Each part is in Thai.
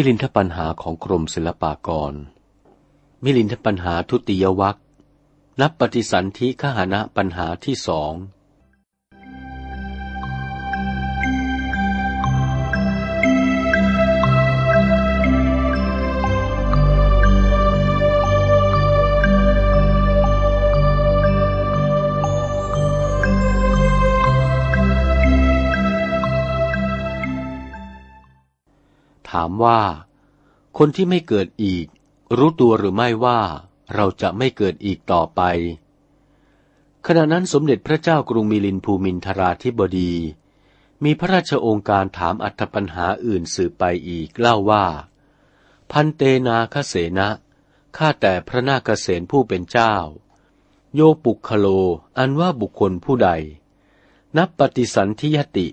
มิลินทปัญหาของกรมศิลปากร มิลินทปัญหาทุติยวัคนับปฏิสันธิขหานะปัญหาที่สอง ถามว่า คนที่ไม่เกิดอีก รู้ตัวหรือไม่ว่าเราจะไม่เกิดอีกต่อไป ขณะนั้นสมเด็จพระเจ้ากรุงมิลินภูมินทราธิบดี มีพระราชโองการถามอัธปัญหาอื่นสืบไปอีกเล่าว่า พันเตนาคเสนะข้าแต่พระนาคเษนผู้เป็นเจ้า โยปุคโลอันว่าบุคคลผู้ใด นับปฏิสันธิยติ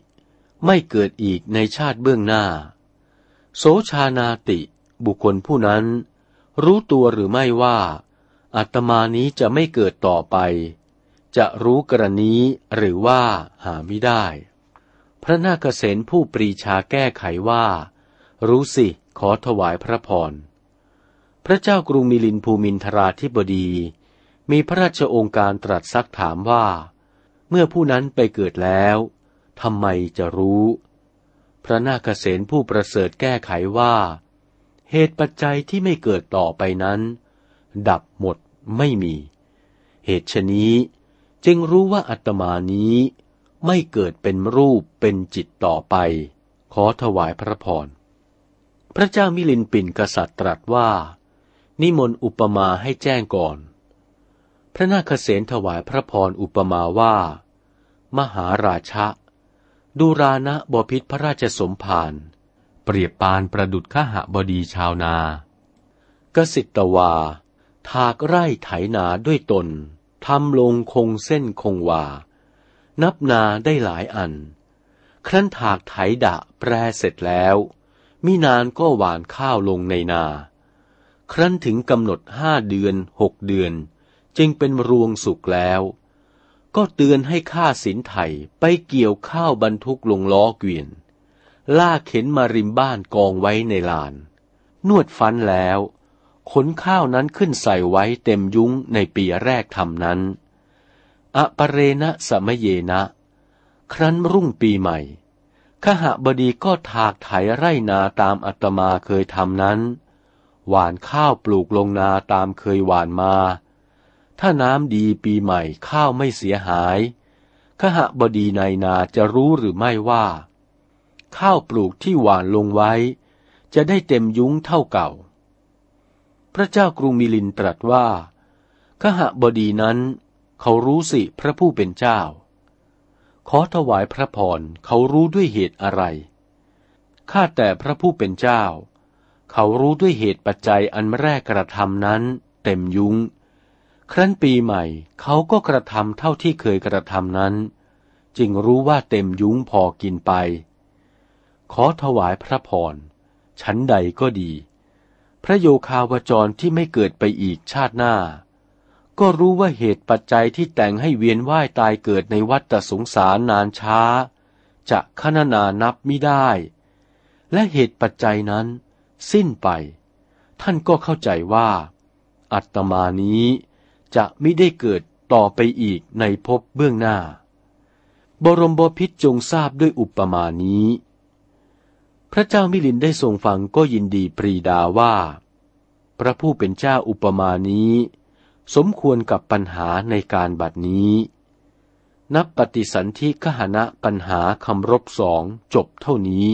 ไม่เกิดอีกในชาติเบื้องหน้า โสชานาติ บุคคลผู้นั้น รู้ตัวหรือไม่ว่าอาตมานี้จะไม่เกิดต่อไป จะรู้กรณีหรือว่าหาไม่ได้ พระนาคเษนผู้ปรีชาแก้ไขว่า รู้สิขอถวายพระพร พระเจ้ากรุงมิลินภูมินทราธิบดี มีพระราชองค์การตรัสซักถามว่า เมื่อผู้นั้นไปเกิดแล้วทำไมจะรู้ พระนาคเษนผู้ประเสริฐแก้ไขว่า เหตุปัจจัยที่ไม่เกิดต่อไปนั้น ดับหมดไม่มี เหตุชนี้จึงรู้ว่าอัตมานี้ไม่เกิดเป็นรูปเป็นจิตต่อไป ขอถวายพระพร พระเจ้ามิลินปินกษัตริย์ตรัสว่า นิมนต์อุปมาให้แจ้งก่อน พระนาคเษนถวายพระพรอุปมาว่า มหาราชะ ดูรานะบพิษพระราชสมภารเปรียบปานประดุดข้าหบดีชาวนากสิตวา ถากไร่ไถนาด้วยตนทำลงคงเส้นคงวา นับนาได้หลายอัน ครั้นถากไถดะแปรเสร็จแล้วมินานก็หวานข้าวลงในนา ครั้นถึงกำหนดห้าเดือนหกเดือน จึงเป็นรวงสุกแล้ว ก็เตือนให้ข้าสินไทยไปเกี่ยวข้าวบรรทุกลงล้อเกวียนลากเข็นมาริมบ้านกองไว้ในลาน นวดฟันแล้วขนข้าวนั้นขึ้นใส่ไว้เต็มยุ้งในปีแรกทำนั้น อปเรณะสมเยนะ ครั้นรุ่งปีใหม่ขหบดีก็ถากไถไร่นาตามอัตมาเคยทำนั้น หวานข้าวปลูกลงนาตามเคยหวานมา ถ้าน้ำดีปีใหม่ข้าวไม่เสียหาย ขหบดีในนาจะรู้หรือไม่ว่า ข้าวปลูกที่หวานลงไว้ จะได้เต็มยุ้งเท่าเก่า พระเจ้ากรุงมิลินตรัสว่าขหบดีนั้น เขารู้สิพระผู้เป็นเจ้า ขอถวายพระพรเขารู้ด้วยเหตุอะไร ข้าแต่พระผู้เป็นเจ้า เขารู้ด้วยเหตุปัจจัยอันแรกกระทำนั้น เต็มยุ้ง ครั้นปีใหม่เขาก็กระทำเท่าที่เคยกระทำนั้น จึงรู้ว่าเต็มยุ้งพอกินไป ขอถวายพระพรชั้นใดก็ดี พระโยคาวจรที่ไม่เกิดไปอีกชาติหน้า ก็รู้ว่าเหตุปัจจัยที่แต่งให้เวียนว่ายตายเกิดในวัฏสงสารนานช้า จะขนานานับไม่ได้ และเหตุปัจจัยนั้นสิ้นไป ท่านก็เข้าใจว่า อัตมานี้ จะไม่ได้เกิดต่อไปอีกในภพเบื้องหน้า บรมบพิษจงทราบด้วยอุปมานี้ พระเจ้ามิลินได้ทรงฟังก็ยินดีปรีดาว่า พระผู้เป็นเจ้าอุปมานี้ สมควรกับปัญหาในการบัดนี้ นับปฏิสันธิขหณะปัญหาคำรบสองจบเท่านี้